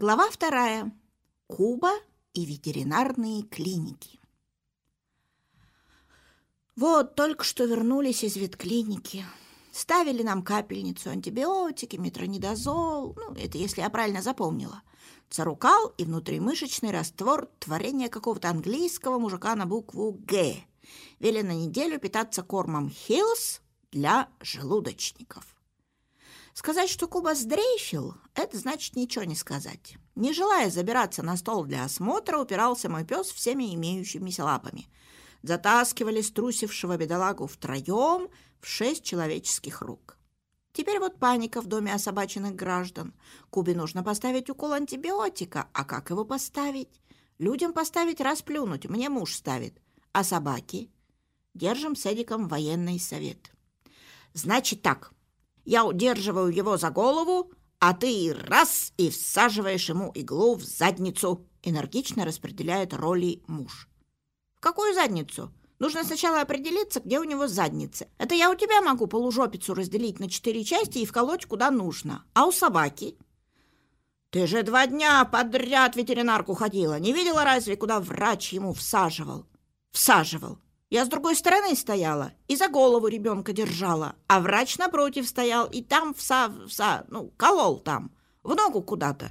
Глава вторая. Куба и ветеринарные клиники. Вот только что вернулись из ветклиники. Ставили нам капельницу, антибиотики, метронидозол. Ну, это если я правильно запомнила. Церукал и внутримышечный раствор творения какого-то английского мужика на букву «Г». Велели неделю питаться кормом «Хиллс» для желудочников. Сказать, что Куба сдрейфил, это значит ничего не сказать. Не желая забираться на стол для осмотра, упирался мой пес всеми имеющимися лапами. Затаскивали струсившего бедолагу втроем в шесть человеческих рук. Теперь вот паника в доме особаченных граждан. Кубе нужно поставить укол антибиотика. А как его поставить? Людям поставить расплюнуть, мне муж ставит. А собаки? Держим с Эдиком военный совет. Значит так, я удерживаю его за голову, а ты раз и всаживаешь ему иглу в задницу. Энергично распределяет роли муж. В какую задницу? Нужно сначала определиться, где у него задница. Это я у тебя могу полужопицу разделить на четыре части и вколоть куда нужно. А у собаки? Ты же два дня подряд ветеринарку ходила. Не видела разве, куда врач ему всаживал? Всаживал. Я с другой стороны стояла и за голову ребенка держала, а врач напротив стоял и там вса, вса, ну, колол там, в ногу куда-то.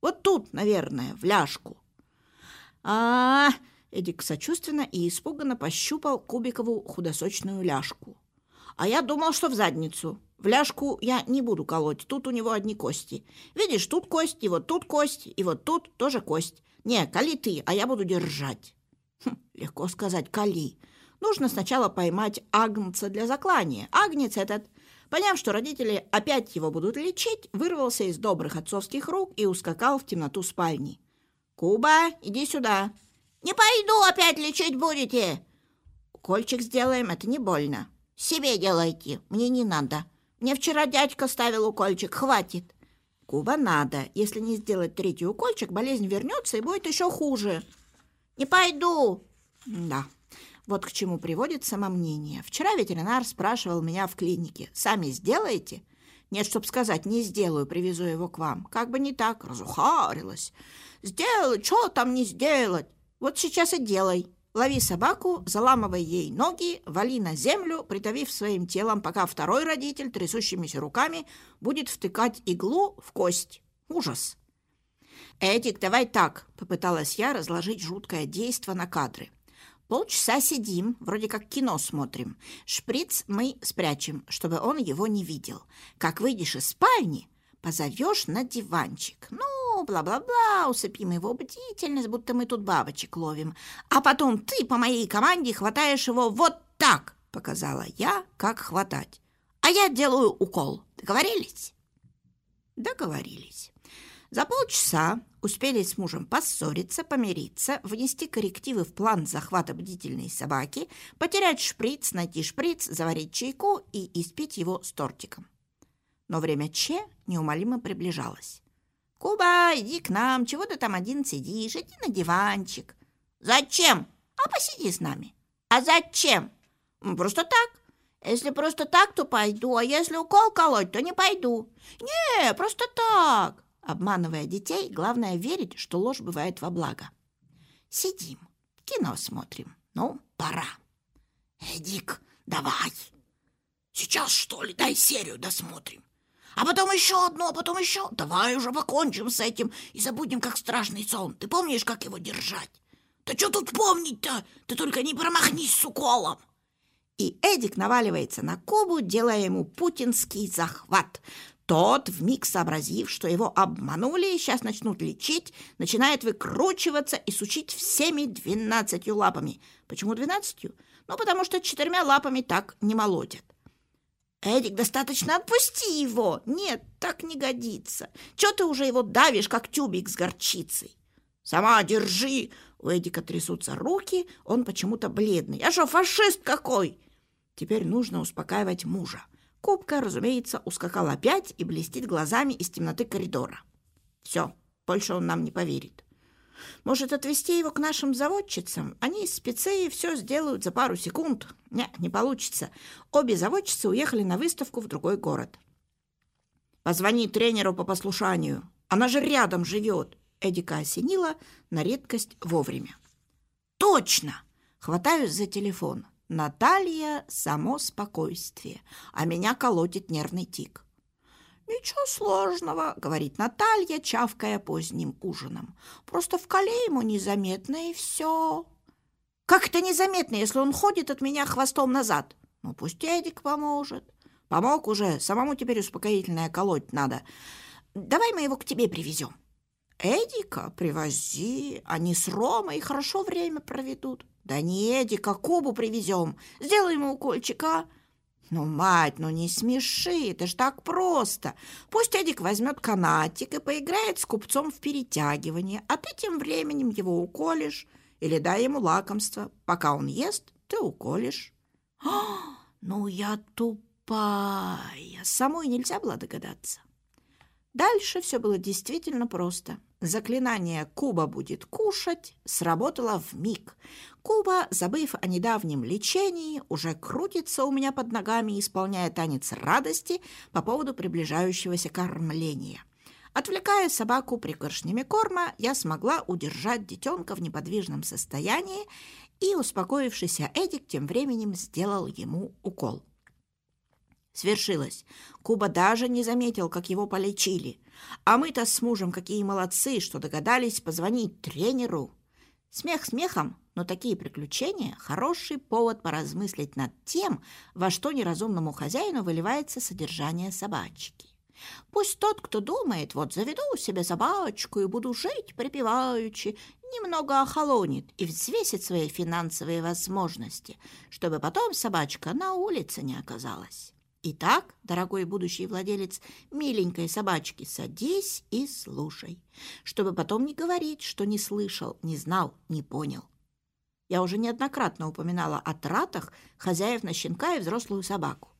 Вот тут, наверное, в ляжку. А, -а, -а Эдик сочувственно и испуганно пощупал Кубикову худосочную ляжку. А я думал, что в задницу. В ляжку я не буду колоть, тут у него одни кости. Видишь, тут кость, и вот тут кость, и вот тут тоже кость. Не, кали ты, а я буду держать. Хм, легко сказать, кали. Нужно сначала поймать агнца для заклания. Агнец этот, поняв, что родители опять его будут лечить, вырвался из добрых отцовских рук и ускакал в темноту спальни. «Куба, иди сюда!» «Не пойду, опять лечить будете!» «Кольчик сделаем, это не больно. Себе делайте, мне не надо. Мне вчера дядька ставил укольчик, хватит». «Куба надо. Если не сделать третий укольчик, болезнь вернется и будет еще хуже». «Не пойду!» «Да, вот к чему приводит самомнение. Вчера ветеринар спрашивал меня в клинике. «Сами сделаете?» «Нет, чтоб сказать, не сделаю, привезу его к вам». Как бы не так, разухарилась. «Сделать? Что там не сделать?» «Вот сейчас и делай». Лови собаку, заламывай ей ноги, вали на землю, придавив своим телом, пока второй родитель трясущимися руками будет втыкать иглу в кость. Ужас! «Эдик, давай так», — попыталась я разложить жуткое действо на кадры. Полчаса сидим, вроде как кино смотрим. Шприц мы спрячем, чтобы он его не видел. Как выйдешь из спальни, позовешь на диванчик. Ну, бла-бла-бла, усыпим его бдительность, будто мы тут бабочек ловим. А потом ты по моей команде хватаешь его вот так, показала я, как хватать. А я делаю укол. Договорились? Договорились. За полчаса успели с мужем поссориться, помириться, внести коррективы в план захвата бдительной собаки, потерять шприц, найти шприц, заварить чайку и испить его с тортиком. Но время Че неумолимо приближалось. «Куба, иди к нам, чего ты там один сидишь? Иди на диванчик». «Зачем?» «А посиди с нами». «А зачем?» «Просто так. Если просто так, то пойду, а если укол колоть, то не пойду». «Не, просто так». Обманывая детей, главное верить, что ложь бывает во благо. Сидим, кино смотрим. Ну, пора. Эдик, давай. Сейчас, что ли, дай серию досмотрим. А потом еще одну, а потом еще. Давай уже покончим с этим и забудем, как страшный сон. Ты помнишь, как его держать? Да что тут помнить-то? Ты только не промахнись с уколом. И Эдик наваливается на Кубу, делая ему путинский захват. Тот, вмиг сообразив, что его обманули и сейчас начнут лечить, начинает выкручиваться и сучить всеми двенадцатью лапами. Почему двенадцатью? Ну, потому что четырьмя лапами так не молотят. «Эдик, достаточно отпусти его!» «Нет, так не годится. Чего ты уже его давишь, как тюбик с горчицей?» «Сама держи!» У Эдика трясутся руки, он почему-то бледный. «Я что, фашист какой?» Теперь нужно успокаивать мужа. Кубка, разумеется, ускакал опять и блестит глазами из темноты коридора. Все, больше он нам не поверит. Может, отвезти его к нашим заводчицам? Они из спецеи все сделают за пару секунд. Не, не получится. Обе заводчицы уехали на выставку в другой город. Позвони тренеру по послушанию. Она же рядом живет. Эдика осенила на редкость вовремя. Точно! Хватаюсь за телефон. Наталья – само спокойствие, а меня колотит нервный тик. «Ничего сложного», — говорит Наталья, чавкая поздним ужином. «Просто вкалей ему незаметно, и все». «Как это незаметно, если он ходит от меня хвостом назад?» «Ну, пусть Эдик поможет». «Помог уже, самому теперь успокоительное колоть надо. Давай мы его к тебе привезем». «Эдика привози, они с Ромой хорошо время проведут». «Да не Эдика, Кубу привезем, сделай ему укольчик, а?» «Ну, мать, ну не смеши, это ж так просто. Пусть Эдик возьмет канатик и поиграет с купцом в перетягивание, а ты тем временем его уколешь или дай ему лакомство. Пока он ест, ты уколешь». «А, ну я тупая, самой нельзя было догадаться». Дальше все было действительно просто. Заклинание «Куба будет кушать» сработало в миг. Куба, забыв о недавнем лечении, уже крутится у меня под ногами, исполняя танец радости по поводу приближающегося кормления. Отвлекая собаку пригоршнями корма, я смогла удержать детенка в неподвижном состоянии, и успокоившийся Эдик тем временем сделал ему укол. Свершилось. Куба даже не заметил, как его полечили. А мы-то с мужем какие молодцы, что догадались позвонить тренеру. Смех смехом, но такие приключения – хороший повод поразмыслить над тем, во что неразумному хозяину выливается содержание собачки. Пусть тот, кто думает, вот заведу себе собачку и буду жить припеваючи, немного охолонит и взвесит свои финансовые возможности, чтобы потом собачка на улице не оказалась. Итак, дорогой будущий владелец миленькой собачки, садись и слушай, чтобы потом не говорить, что не слышал, не знал, не понял. Я уже неоднократно упоминала о тратах хозяев на щенка и взрослую собаку.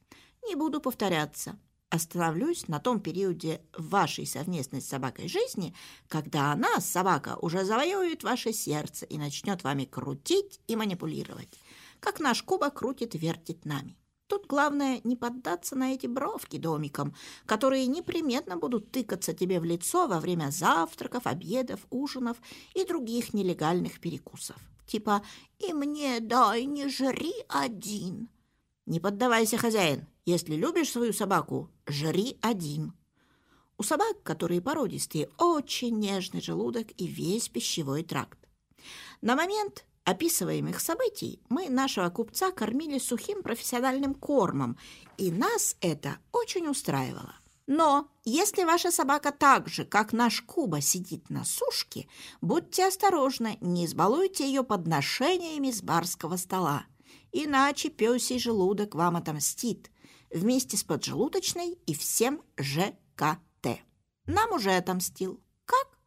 Не буду повторяться. Остановлюсь на том периоде вашей совместной с собакой жизни, когда она, собака, уже завоюет ваше сердце и начнет вами крутить и манипулировать, как наш Куба крутит вертит нами. Тут главное не поддаться на эти бровки домиком, которые непременно будут тыкаться тебе в лицо во время завтраков, обедов, ужинов и других нелегальных перекусов. Типа «И мне дай, не жри один». Не поддавайся, хозяин. Если любишь свою собаку, жри один. У собак, которые породистые, очень нежный желудок и весь пищевой тракт. На момент описываемых событий мы нашего купца кормили сухим профессиональным кормом, и нас это очень устраивало. Но если ваша собака так же, как наш Куба, сидит на сушке, будьте осторожны, не избалуйте ее подношениями с барского стола, иначе пёсий желудок вам отомстит вместе с поджелудочной и всем ЖКТ. Нам уже отомстил. Как?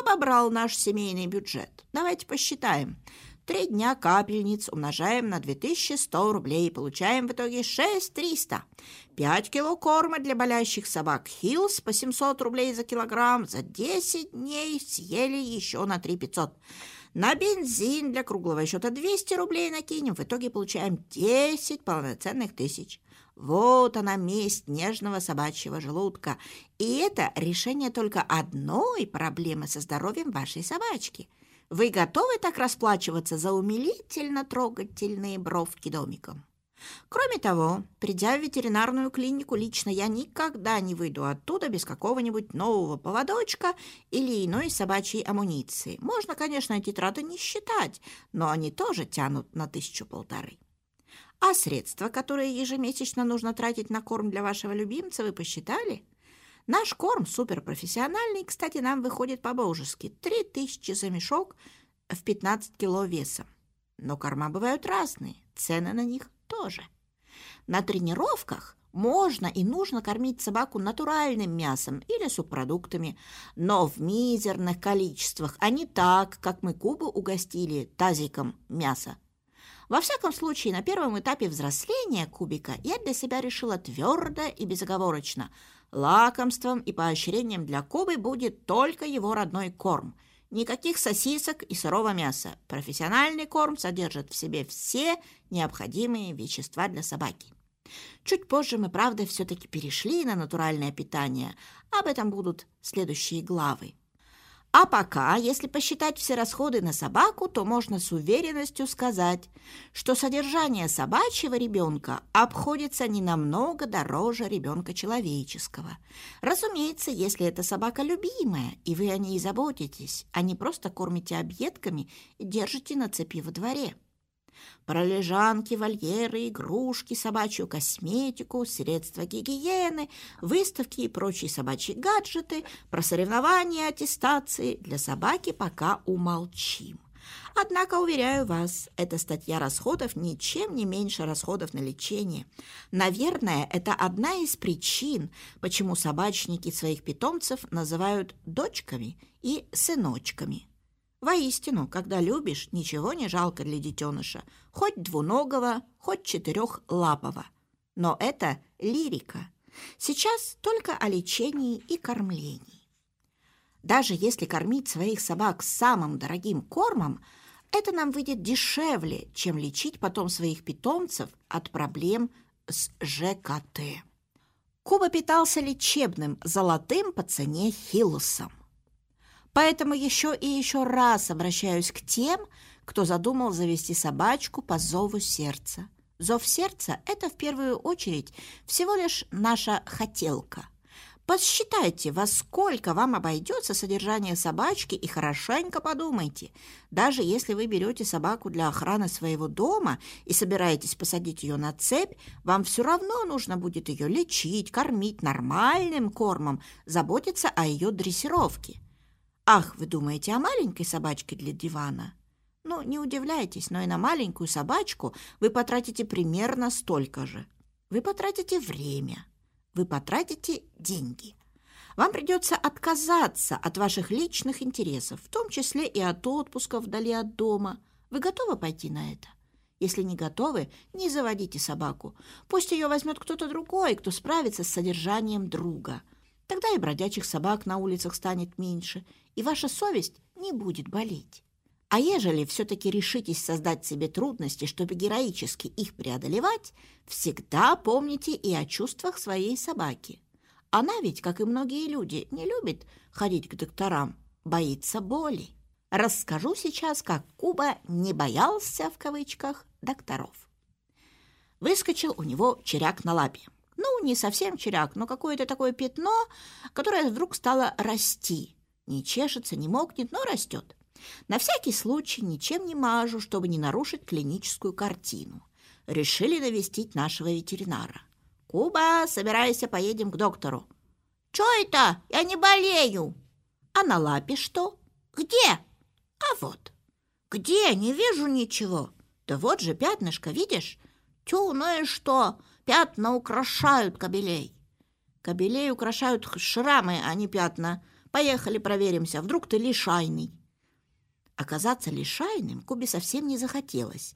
Обобрал наш семейный бюджет. Давайте посчитаем. Три дня капельниц умножаем на 2100 рублей и получаем в итоге 6300. 5 кило корма для болящих собак Хиллс по 700 рублей за килограмм. За 10 дней съели еще на 3500. На бензин для круглого счета 200 рублей накинем. В итоге получаем 10 полноценных тысяч. Вот она месть нежного собачьего желудка. И это решение только одной проблемы со здоровьем вашей собачки – вы готовы так расплачиваться за умилительно трогательные бровки домиком? Кроме того, придя в ветеринарную клинику, лично я никогда не выйду оттуда без какого-нибудь нового поводочка или иной собачьей амуниции. Можно, конечно, эти траты не считать, но они тоже тянут на тысячу-полторы. А средства, которые ежемесячно нужно тратить на корм для вашего любимца, вы посчитали? Наш корм суперпрофессиональный, кстати, нам выходит по-божески. Три тысячи за мешок в 15 кило весом. Но корма бывают разные, цены на них тоже. На тренировках можно и нужно кормить собаку натуральным мясом или субпродуктами, но в мизерных количествах, а не так, как мы Кубу угостили тазиком мяса. Во всяком случае, на первом этапе взросления кубика я для себя решила твердо и безоговорочно – Лакомством и поощрением для Кубы будет только его родной корм. Никаких сосисок и сырого мяса. Профессиональный корм содержит в себе все необходимые вещества для собаки. Чуть позже мы, правда, все-таки перешли на натуральное питание, Об этом будут следующие главы. А пока, если посчитать все расходы на собаку, то можно с уверенностью сказать, что содержание собачьего ребенка обходится не намного дороже ребенка человеческого. Разумеется, если это собака любимая, и вы о ней заботитесь, а не просто кормите объедками и держите на цепи во дворе. Про лежанки, вольеры, игрушки, собачью косметику, средства гигиены, выставки и прочие собачьи гаджеты, про соревнования, аттестации для собаки пока умолчим. Однако, уверяю вас, эта статья расходов ничем не меньше расходов на лечение. Наверное, это одна из причин, почему собачники своих питомцев называют дочками и сыночками. Воистину, когда любишь, ничего не жалко для детеныша, хоть двуногого, хоть четырехлапого. Но это лирика. Сейчас только о лечении и кормлении. Даже если кормить своих собак самым дорогим кормом, это нам выйдет дешевле, чем лечить потом своих питомцев от проблем с ЖКТ. Куба питался лечебным золотым по цене Хиллсом. Поэтому еще и еще раз обращаюсь к тем, кто задумал завести собачку по зову сердца. Зов сердца – это в первую очередь всего лишь наша хотелка. Подсчитайте, во сколько вам обойдется содержание собачки и хорошенько подумайте. Даже если вы берете собаку для охраны своего дома и собираетесь посадить ее на цепь, вам все равно нужно будет ее лечить, кормить нормальным кормом, заботиться о ее дрессировке. Ах, вы думаете о маленькой собачке для дивана? Ну, не удивляйтесь, но и на маленькую собачку вы потратите примерно столько же. Вы потратите время, вы потратите деньги. Вам придется отказаться от ваших личных интересов, в том числе и от отпуска вдали от дома. Вы готовы пойти на это? Если не готовы, не заводите собаку. Пусть ее возьмет кто-то другой, кто справится с содержанием друга. Тогда и бродячих собак на улицах станет меньше, и ваша совесть не будет болеть. А ежели все-таки решитесь создать себе трудности, чтобы героически их преодолевать, всегда помните и о чувствах своей собаки. Она ведь, как и многие люди, не любит ходить к докторам, боится боли. Расскажу сейчас, как Куба не боялся, в кавычках, докторов. Выскочил у него черяк на лапе. Ну, не совсем черяк, но какое-то такое пятно, которое вдруг стало расти – не чешется, не мокнет, но растет. На всякий случай ничем не мажу, чтобы не нарушить клиническую картину. Решили навестить нашего ветеринара. «Куба, собирайся, поедем к доктору». «Чё это? Я не болею». «А на лапе что?» «Где?» «А вот». «Где? Не вижу ничего». «Да вот же пятнышко, видишь?» «Тю, ну и что? Пятна украшают кобелей». «Кобелей украшают шрамы, а не пятна. Поехали проверимся, вдруг ты лишайный». Оказаться лишайным Кубе совсем не захотелось.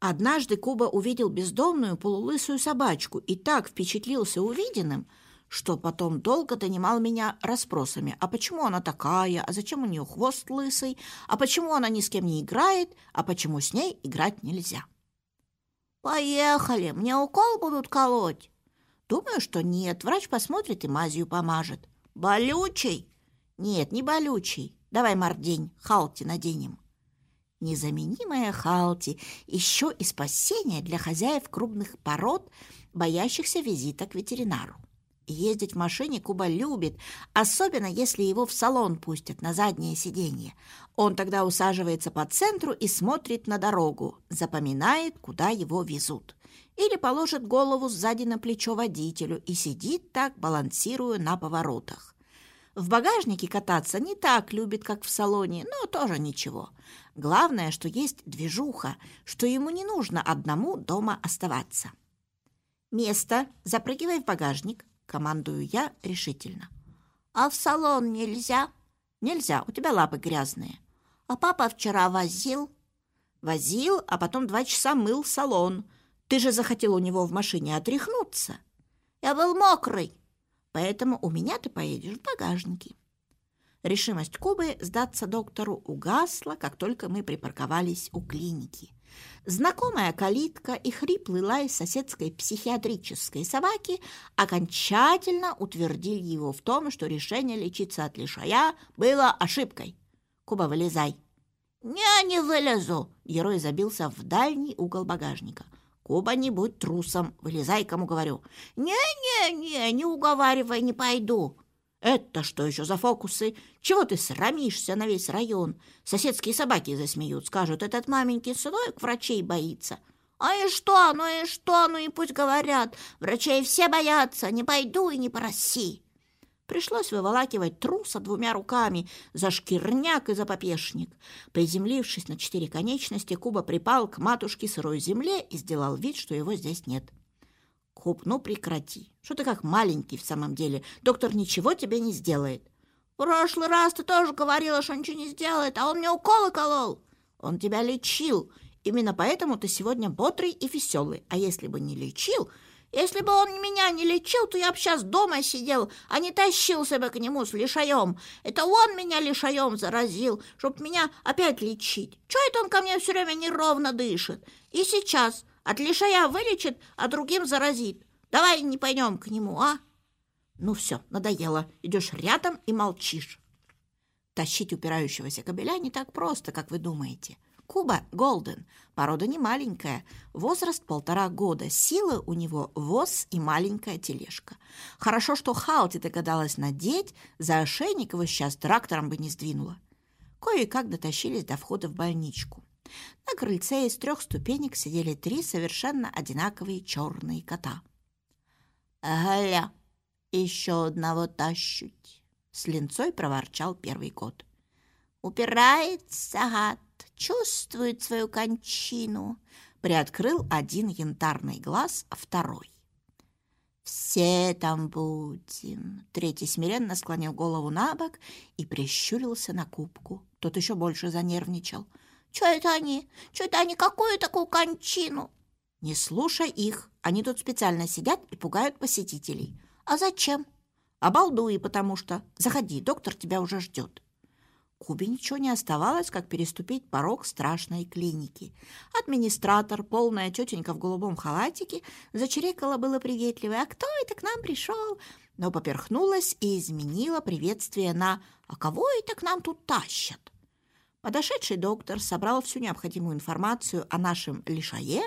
Однажды Куба увидел бездомную полулысую собачку и так впечатлился увиденным, что потом долго донимал меня расспросами. А почему она такая? А зачем у нее хвост лысый? А почему она ни с кем не играет? А почему с ней играть нельзя? «Поехали! Мне укол будут колоть!» «Думаю, что нет. Врач посмотрит и мазью помажет». «Болючий?» Нет, не болючий. Давай, мордень, халти наденем. Незаменимая халти, еще и спасение для хозяев крупных пород, боящихся визита к ветеринару. Ездить в машине Куба любит, особенно если его в салон пустят на заднее сиденье. Он тогда усаживается по центру и смотрит на дорогу, запоминает, куда его везут. Или положит голову сзади на плечо водителю и сидит так, балансируя на поворотах. В багажнике кататься не так любит, как в салоне, но тоже ничего. Главное, что есть движуха, что ему не нужно одному дома оставаться. «Место! Запрыгивай в багажник!» — командую я решительно. «А в салон нельзя?» «Нельзя, у тебя лапы грязные». «А папа вчера возил?» «Возил, а потом два часа мыл салон. Ты же захотел у него в машине отряхнуться». «Я был мокрый», поэтому у меня ты поедешь в багажнике». Решимость Кубы сдаться доктору угасла, как только мы припарковались у клиники. Знакомая калитка и хриплый лай соседской психиатрической собаки окончательно утвердили его в том, что решение лечиться от лишая было ошибкой. «Куба, вылезай!» «Не, не вылезу!» Герой забился в дальний угол багажника. «Куба, не будь трусом! Вылезай, кому говорю!» «Не-не-не, не уговаривай, не пойду!» «Это что еще за фокусы? Чего ты срамишься на весь район? Соседские собаки засмеют, скажут, этот маменький сынок врачей боится». «А и что? Ну и что? Ну и пусть говорят. Врачей все боятся. Не пойду и не проси». Пришлось выволакивать труса двумя руками за шкирняк и за попешник. Приземлившись на четыре конечности, Куба припал к матушке сырой земле и сделал вид, что его здесь нет. Куб, ну прекрати. Что ты как маленький в самом деле? Доктор ничего тебе не сделает. В прошлый раз ты тоже говорила, что ничего не сделает, а он мне уколы колол. Он тебя лечил. Именно поэтому ты сегодня бодрый и веселый. А если бы не лечил, если бы он меня не лечил, то я бы сейчас дома сидел, а не тащился бы к нему с лишаем. Это он меня лишаем заразил, чтоб меня опять лечить. Чего это он ко мне все время неровно дышит? И сейчас от лишая вылечит, а другим заразит. Давай не пойдем к нему, а? Ну все, надоело. Идешь рядом и молчишь. Тащить упирающегося кобеля не так просто, как вы думаете. Куба Голден, порода не маленькая, возраст полтора года, силы у него воз и маленькая тележка. Хорошо, что Хаути догадалась надеть, за ошейник его сейчас трактором бы не сдвинула. Кое-как дотащились до входа в больничку. На крыльце из трех ступенек сидели три совершенно одинаковые черные кота. «Галя, еще одного тащуть!» — с линцой проворчал первый кот. «Упирается, гад, чувствует свою кончину!» — приоткрыл один янтарный глаз, а второй. «Все там будем!» Третий смиренно склонил голову на бок и прищурился на кубку. Тот еще больше занервничал — что это они? Что это они? Какую такую кончину? Не слушай их. Они тут специально сидят и пугают посетителей. А зачем? Обалдуй, потому что. Заходи, доктор тебя уже ждет. Кубе ничего не оставалось, как переступить порог страшной клиники. Администратор, полная тетенька в голубом халатике, зачерекала было приветливо. «А кто это к нам пришел?» Но поперхнулась и изменила приветствие на «А кого это к нам тут тащат?» Подошедший доктор собрал всю необходимую информацию о нашем лишае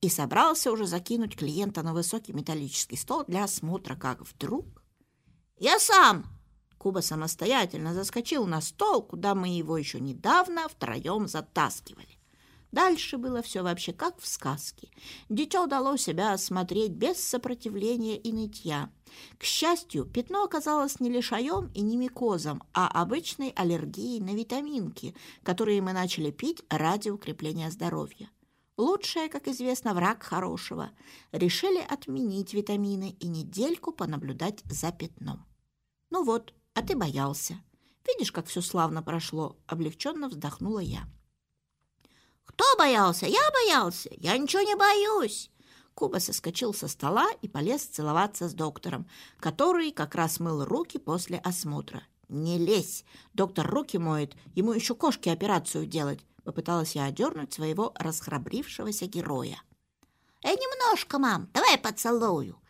и собрался уже закинуть клиента на высокий металлический стол для осмотра, как вдруг... «Я сам!» Куба самостоятельно заскочил на стол, куда мы его еще недавно втроем затаскивали. Дальше было все вообще как в сказке. Дитё дало себя осмотреть без сопротивления и нытья. К счастью, пятно оказалось не лишаем и не микозом, а обычной аллергией на витаминки, которые мы начали пить ради укрепления здоровья. Лучшее, как известно, враг хорошего. Решили отменить витамины и недельку понаблюдать за пятном. Ну вот, а ты боялся. Видишь, как все славно прошло, облегченно вздохнула я. «Кто боялся? Я боялся! Я ничего не боюсь!» Куба соскочил со стола и полез целоваться с доктором, который как раз мыл руки после осмотра. «Не лезь! Доктор руки моет, ему еще кошки операцию делать!» Попыталась я одернуть своего расхрабрившегося героя. «Эй, немножко, мам, давай поцелую!»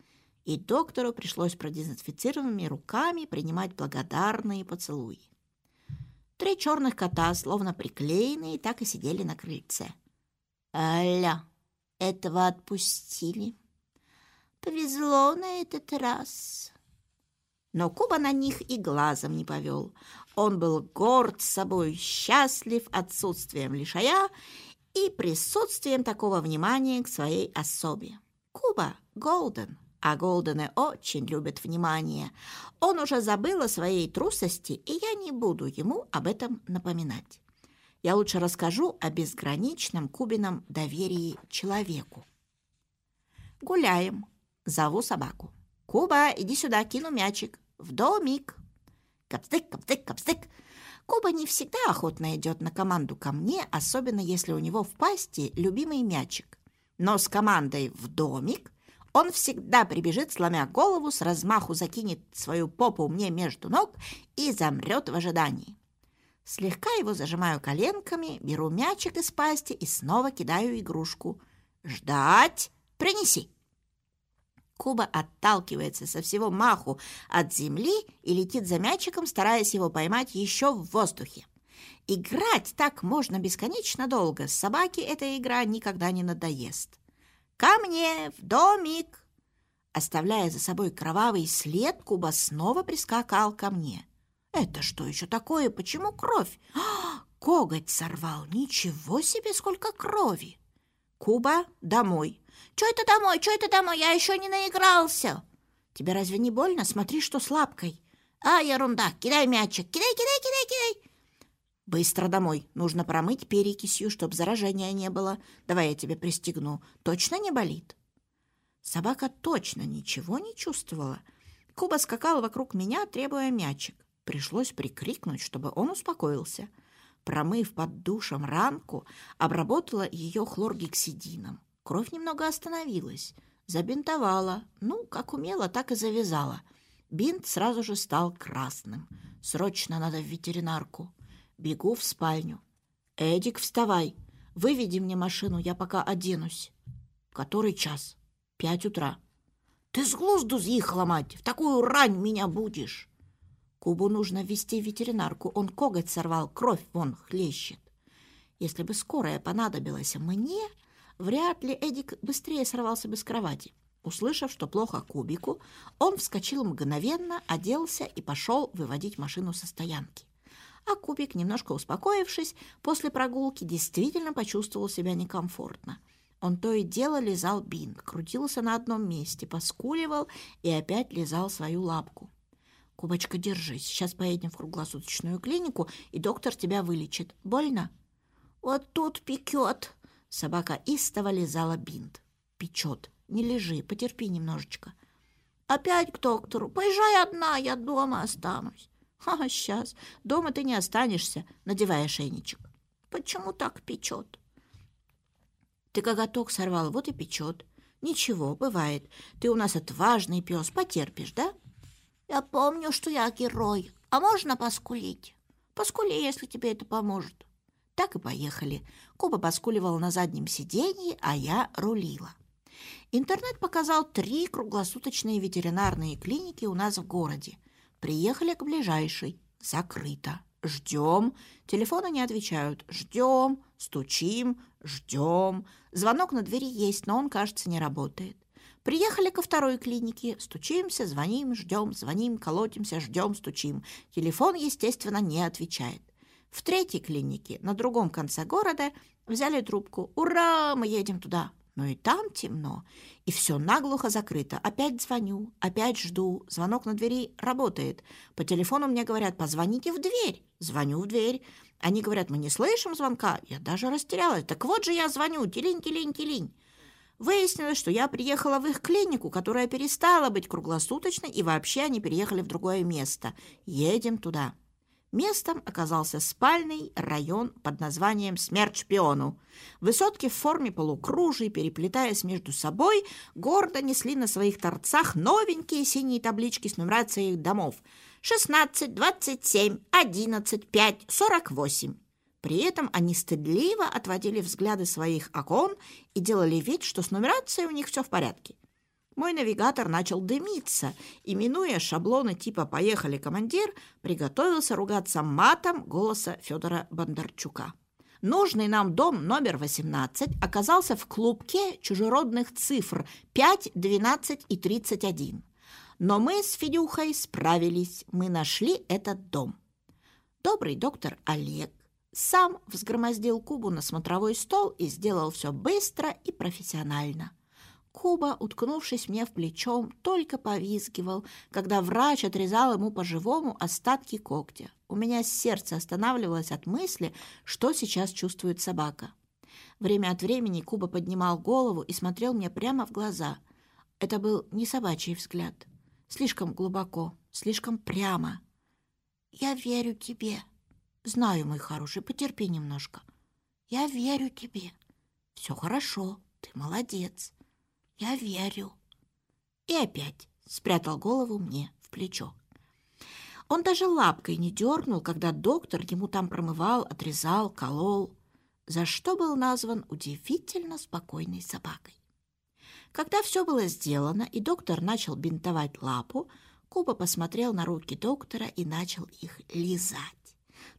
И доктору пришлось продезинфицированными руками принимать благодарные поцелуи. Три черных кота, словно приклеенные, так и сидели на крыльце. «Аля, этого отпустили. Повезло на этот раз». Но Куба на них и глазом не повел. Он был горд собой, счастлив отсутствием лишая и присутствием такого внимания к своей особе. Куба Голден а Голдены очень любят внимание. Он уже забыл о своей трусости, и я не буду ему об этом напоминать. Я лучше расскажу о безграничном Кубином доверии человеку. Гуляем. Зову собаку. Куба, иди сюда, кину мячик. В домик. Капстык, капстык, капстык. Куба не всегда охотно идет на команду ко мне, особенно если у него в пасти любимый мячик. Но с командой «в домик» Он всегда прибежит, сломя голову, с размаху закинет свою попу мне между ног и замрет в ожидании. Слегка его зажимаю коленками, беру мячик из пасти и снова кидаю игрушку. «Ждать! Принеси!» Куба отталкивается со всего маху от земли и летит за мячиком, стараясь его поймать еще в воздухе. Играть так можно бесконечно долго. Собаке эта игра никогда не надоест. «Ко мне, в домик!» Оставляя за собой кровавый след, Куба снова прискакал ко мне. «Это что еще такое? Почему кровь?» а, «Коготь сорвал! Ничего себе, сколько крови!» «Куба, домой!» «Че это домой? Че это домой? Я еще не наигрался!» «Тебе разве не больно? Смотри, что с лапкой!» «А, ерунда! Кидай мячик! Кидай, кидай, кидай, кидай!» «Быстро домой! Нужно промыть перекисью, чтобы заражения не было. Давай я тебя пристегну. Точно не болит?» Собака точно ничего не чувствовала. Куба скакал вокруг меня, требуя мячик. Пришлось прикрикнуть, чтобы он успокоился. Промыв под душем ранку, обработала ее хлоргексидином. Кровь немного остановилась. Забинтовала. Ну, как умела, так и завязала. Бинт сразу же стал красным. Срочно надо в ветеринарку. Бегу в спальню. «Эдик, вставай! Выведи мне машину, я пока оденусь». «Который час?» «Пять утра». «Ты с глузду съехала, мать! В такую рань меня будешь!» Кубу нужно ввести в ветеринарку. Он коготь сорвал, кровь вон хлещет. Если бы скорая понадобилась мне, вряд ли Эдик быстрее сорвался бы с кровати. Услышав, что плохо Кубику, он вскочил мгновенно, оделся и пошел выводить машину со стоянки. А Кубик, немножко успокоившись, после прогулки действительно почувствовал себя некомфортно. Он то и дело лизал бинт, крутился на одном месте, поскуливал и опять лизал свою лапку. Кубочка, держись. Сейчас поедем в круглосуточную клинику, и доктор тебя вылечит. Больно? Вот тут пекет. Собака истово лизала бинт. Печет. Не лежи, потерпи немножечко. Опять к доктору. Поезжай одна, я дома останусь. А, сейчас. Дома ты не останешься, надевая ошейничек. Почему так печет? Ты коготок сорвал, вот и печет. Ничего, бывает. Ты у нас отважный пес, потерпишь, да? Я помню, что я герой. А можно поскулить? Поскули, если тебе это поможет. Так и поехали. Куба поскуливал на заднем сиденье, а я рулила. Интернет показал три круглосуточные ветеринарные клиники у нас в городе. Приехали к ближайшей. Закрыто. Ждем. Телефоны не отвечают. Ждем. Стучим. Ждем. Звонок на двери есть, но он, кажется, не работает. Приехали ко второй клинике, стучимся, звоним, ждем, звоним, колотимся, ждем, стучим. Телефон, естественно, не отвечает. В третьей клинике, на другом конце города, взяли трубку. «Ура, мы едем туда!» Но и там темно, и все наглухо закрыто. Опять звоню, опять жду. Звонок на двери работает. По телефону мне говорят, позвоните в дверь. Звоню в дверь. Они говорят, мы не слышим звонка. Я даже растерялась. Так вот же я звоню. Тилинь, тилинь, тилинь. Выяснилось, что я приехала в их клинику, которая перестала быть круглосуточной, и вообще они переехали в другое место. Едем туда. Местом оказался спальный район под названием «Смерть шпиону». Высотки в форме полукружий, переплетаясь между собой, гордо несли на своих торцах новенькие синие таблички с нумерацией домов. 16, 27, 11, 5, 48. При этом они стыдливо отводили взгляды своих окон и делали вид, что с нумерацией у них все в порядке. Мой навигатор начал дымиться, и, минуя шаблоны типа «Поехали, командир», приготовился ругаться матом голоса Федора Бондарчука. Нужный нам дом номер 18 оказался в клубке чужеродных цифр 5, 12 и 31. Но мы с Федюхой справились, мы нашли этот дом. Добрый доктор Олег сам взгромоздил Кубу на смотровой стол и сделал все быстро и профессионально. Куба, уткнувшись мне в плечо, только повизгивал, когда врач отрезал ему по-живому остатки когтя. У меня сердце останавливалось от мысли, что сейчас чувствует собака. Время от времени Куба поднимал голову и смотрел мне прямо в глаза. Это был не собачий взгляд. Слишком глубоко, слишком прямо. «Я верю тебе», Знаю, мой хороший, потерпи немножко. Я верю тебе. Все хорошо, ты молодец. Я верю. И опять спрятал голову мне в плечо. Он даже лапкой не дернул, когда доктор ему там промывал, отрезал, колол, за что был назван удивительно спокойной собакой. Когда все было сделано, и доктор начал бинтовать лапу, Куба посмотрел на руки доктора и начал их лизать.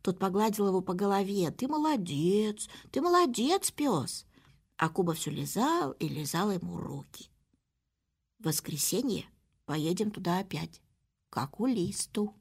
Тот погладил его по голове. «Ты молодец! Ты молодец, пес!» А Куба все лизал и лизал ему руки. В воскресенье поедем туда опять, как у листу.